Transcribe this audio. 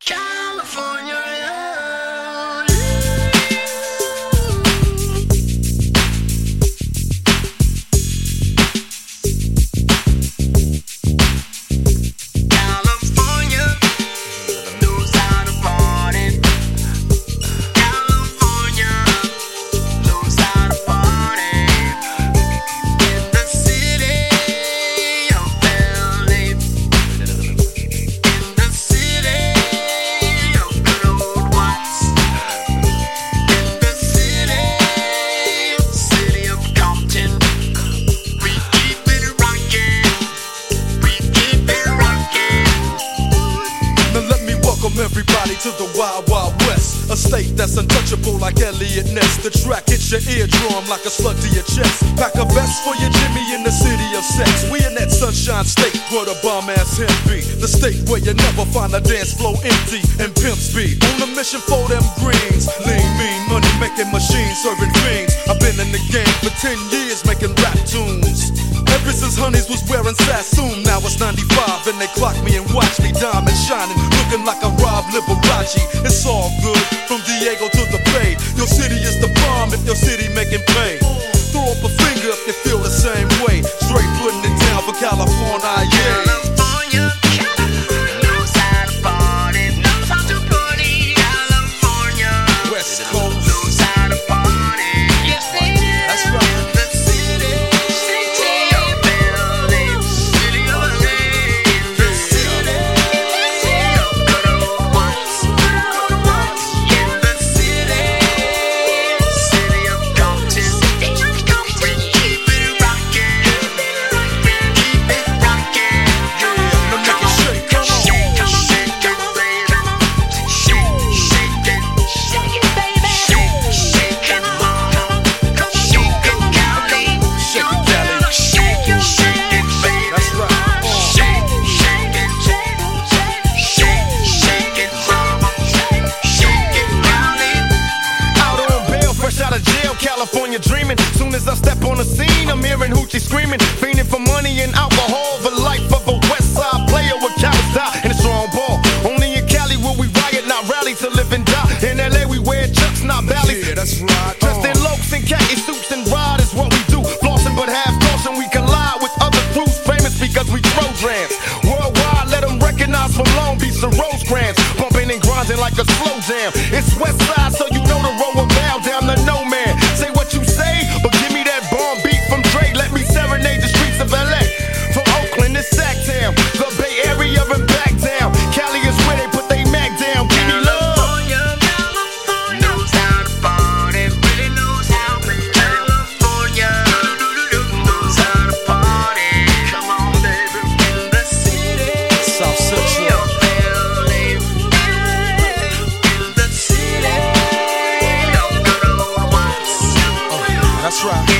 John! Wild Wild West, a state that's untouchable like Eliot Ness. The track hits your eardrum like a slug to your chest. Pack a vest for your Jimmy in the city of sex. We in that sunshine state where the bomb ass him be. The state where you never find a dance floor empty and pimps be. On a mission for them greens. Lean, mean, money making machines serving fiends. I've been in the game for 10 years making rap tunes. Ever since Honeys was wearing Sassoon, now it's 95 and they clock me and watch me diamond shining looking like I rob Liberace. It's all good, from Diego to the Bay. Your city is the bomb if your city making pay. California dreaming. Soon as I step on the scene, I'm hearing hoochie screaming, fiending for money and alcohol. The life of a West Side player with cowards die and a strong ball. Only in Cali will we riot, not rally to live and die. In LA we wear chucks, not Ballys. Yeah, that's right. Dressed in Locs and khaki suits and ride is what we do. Flossing but half and we collide with other crews famous because we programs. Worldwide, let them recognize from Long Beach to Rosecrans. Bumping and grinding like a slow jam. It's West That's right.